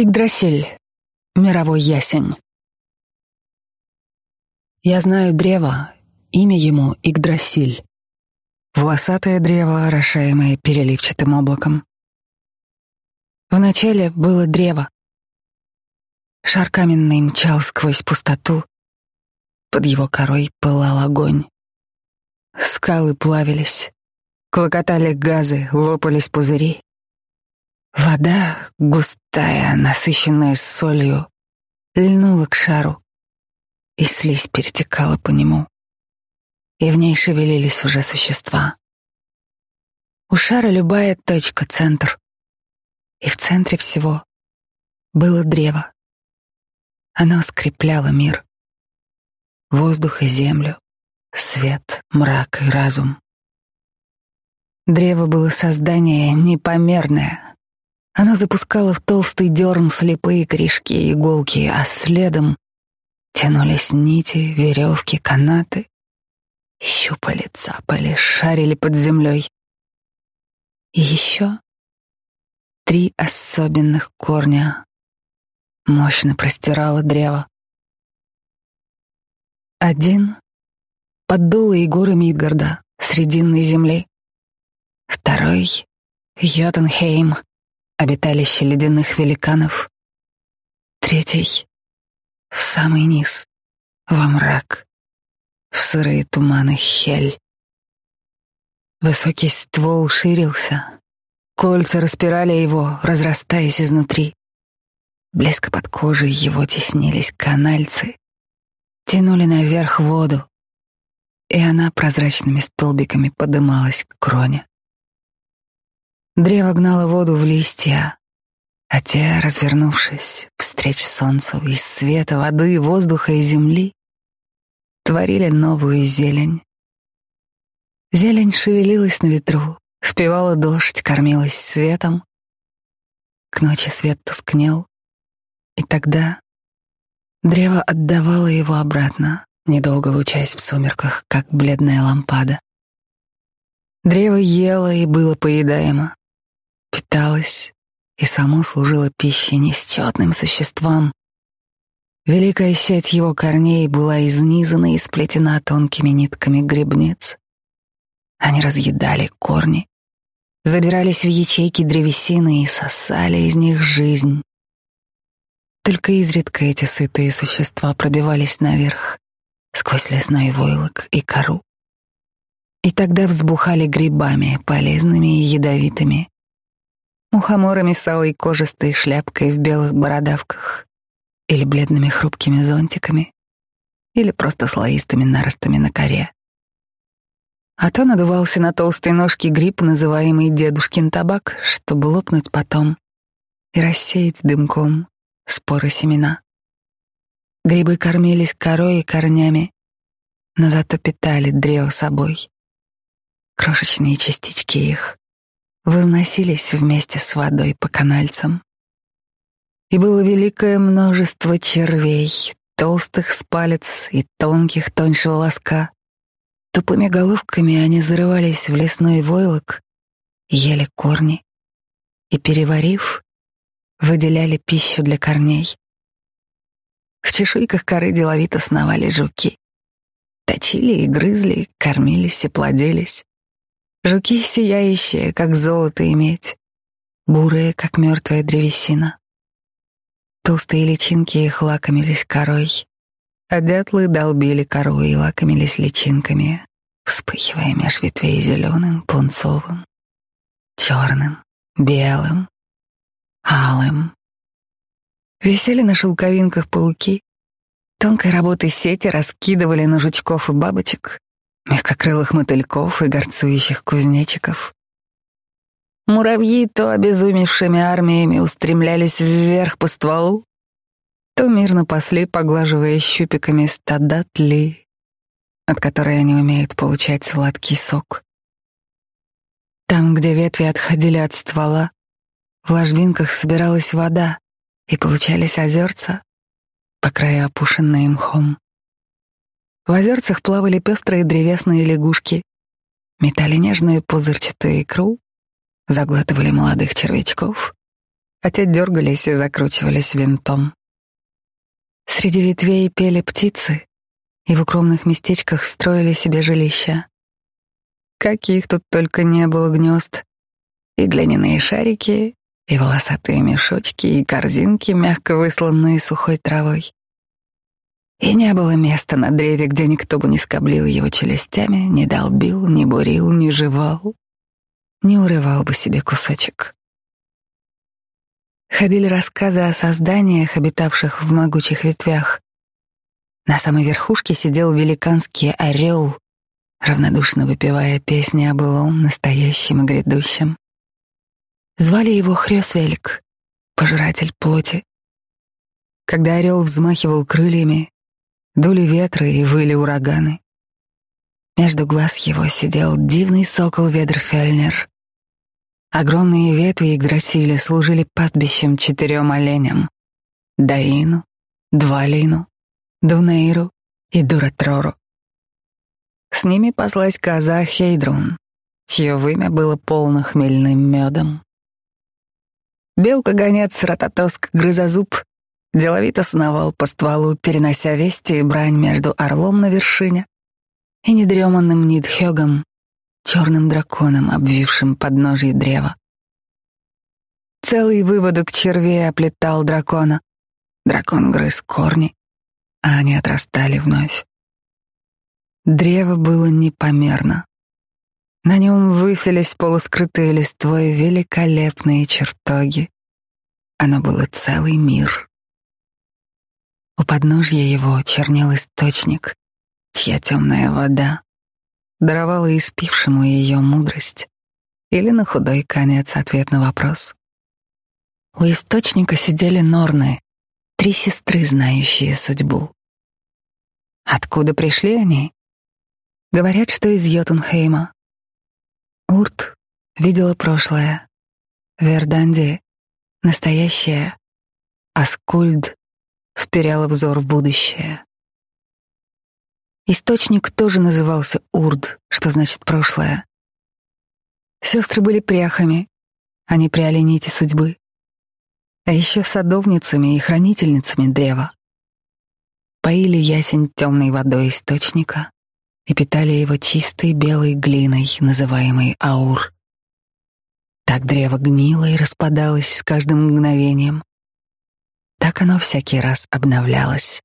Игдрасиль. Мировой ясень. Я знаю древо, имя ему Игдрасиль. Волосатое древо, орошаемое переливчатым облаком. Вначале было древо. Шар каменный мчал сквозь пустоту. Под его корой пылал огонь. Скалы плавились, клокотали газы, лопались пузыри. Вода, густая, насыщенная солью, льнула к шару, и слизь перетекала по нему, и в ней шевелились уже существа. У шара любая точка — центр, и в центре всего было древо. Оно скрепляло мир, воздух и землю, свет, мрак и разум. Древо было создание непомерное, оно запускало в толстый дерн слепые корешки и иголки, а следом тянулись нити, веревки, канаты. Щупали, цапали, шарили под землей. И еще три особенных корня мощно простирало древо. Один — под дулой горы Мидгарда, срединной земли. Второй — Йотунхейм, обиталище ледяных великанов. Третий — в самый низ, во мрак, в сырые туманы Хель. Высокий ствол ширился, кольца распирали его, разрастаясь изнутри. Близко под кожей его теснились канальцы, тянули наверх воду, и она прозрачными столбиками подымалась к кроне. Древо гнало воду в листья, а те, развернувшись, встреч солнцу из света, воды, воздуха и земли, творили новую зелень. Зелень шевелилась на ветру, впивала дождь, кормилась светом. К ночи свет тускнел, и тогда древо отдавало его обратно, недолго лучаясь в сумерках, как бледная лампада. Древо ело и было поедаемо питалась и само служила пищей несчетным существам. Великая сеть его корней была изнизана и сплетена тонкими нитками грибниц. Они разъедали корни, забирались в ячейки древесины и сосали из них жизнь. Только изредка эти сытые существа пробивались наверх, сквозь лесной войлок и кору. И тогда взбухали грибами, полезными и ядовитыми, мухоморами с алой кожистой шляпкой в белых бородавках или бледными хрупкими зонтиками или просто слоистыми наростами на коре. А то надувался на толстой ножке гриб, называемый дедушкин табак, чтобы лопнуть потом и рассеять дымком споры семена. Грибы кормились корой и корнями, но зато питали древо собой. Крошечные частички их возносились вместе с водой по канальцам. И было великое множество червей, толстых с палец и тонких тоньше волоска. Тупыми головками они зарывались в лесной войлок, ели корни и, переварив, выделяли пищу для корней. В чешуйках коры деловито сновали жуки. Точили и грызли, кормились и плодились. Жуки сияющие, как золото и медь, бурые, как мертвая древесина. Толстые личинки их лакомились корой, а дятлы долбили кору и лакомились личинками, вспыхивая меж ветвей зеленым, пунцовым, черным, белым, алым. Висели на шелковинках пауки, тонкой работой сети раскидывали на жучков и бабочек, мягкокрылых мотыльков и горцующих кузнечиков. Муравьи то обезумевшими армиями устремлялись вверх по стволу, то мирно пасли, поглаживая щупиками стада тли, от которой они умеют получать сладкий сок. Там, где ветви отходили от ствола, в ложбинках собиралась вода, и получались озерца, по краю опушенные мхом. В озерцах плавали пестрые древесные лягушки, метали нежную пузырчатую икру, заглатывали молодых червячков, а те дергались и закручивались винтом. Среди ветвей пели птицы, и в укромных местечках строили себе жилища. Каких тут только не было гнезд. И глиняные шарики, и волосатые мешочки, и корзинки, мягко высланные сухой травой. И не было места на древе, где никто бы не скоблил его челюстями, не долбил, не бурил, не жевал, не урывал бы себе кусочек. Ходили рассказы о созданиях, обитавших в могучих ветвях. На самой верхушке сидел великанский орел, равнодушно выпевая песни о былом, настоящем и грядущем. Звали его Хрёсвелик, пожиратель плоти. Когда орел взмахивал крыльями, дули ветры и выли ураганы. Между глаз его сидел дивный сокол Ведерфельнер. Огромные ветви Игдрасиля служили пастбищем четырем оленям — Даину, Двалину, Дунейру и Дуратрору. С ними паслась коза Хейдрун, чье вымя было полно хмельным медом. Белка-гонец Рататоск Грызозуб деловито сновал по стволу, перенося вести и брань между орлом на вершине и недреманным Нидхёгом, черным драконом, обвившим подножье древа. Целый выводок червей оплетал дракона. Дракон грыз корни, а они отрастали вновь. Древо было непомерно. На нем высились полускрытые листвой великолепные чертоги. Оно было целый мир. У подножья его чернел источник, чья темная вода даровала испившему ее мудрость или на худой конец ответ на вопрос. У источника сидели Норны, три сестры, знающие судьбу. Откуда пришли они? Говорят, что из Йотунхейма. Урт видела прошлое, Верданди — настоящее, а Скульд вперяла взор в будущее. Источник тоже назывался Урд, что значит прошлое. Сестры были пряхами, они пряли нити судьбы, а еще садовницами и хранительницами древа. Поили ясень темной водой источника, и питали его чистой белой глиной, называемой аур. Так древо гнило и распадалось с каждым мгновением. Так оно всякий раз обновлялось.